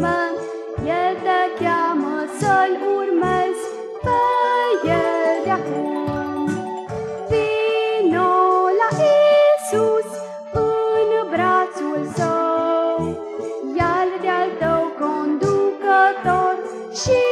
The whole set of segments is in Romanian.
urmă, El te cheamă să-L urmezi pe El acum. Vino la Isus în brațul său, iar de-al tău conducător și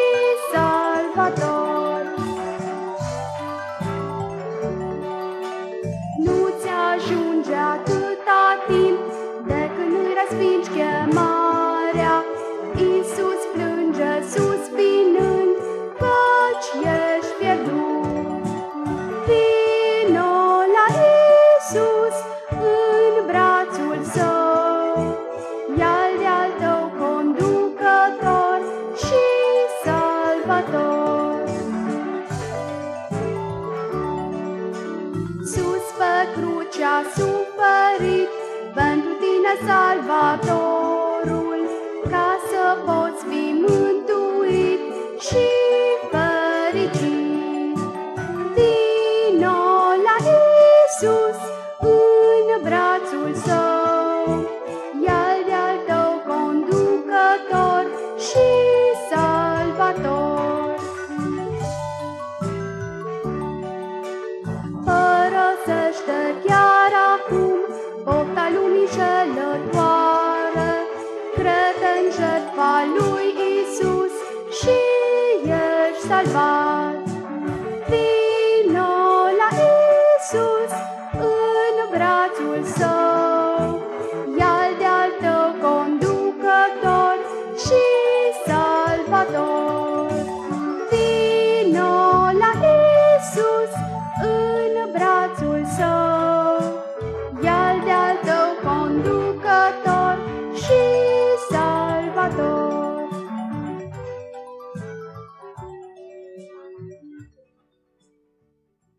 न salvator. salvat. Vino la Isus în brațul său.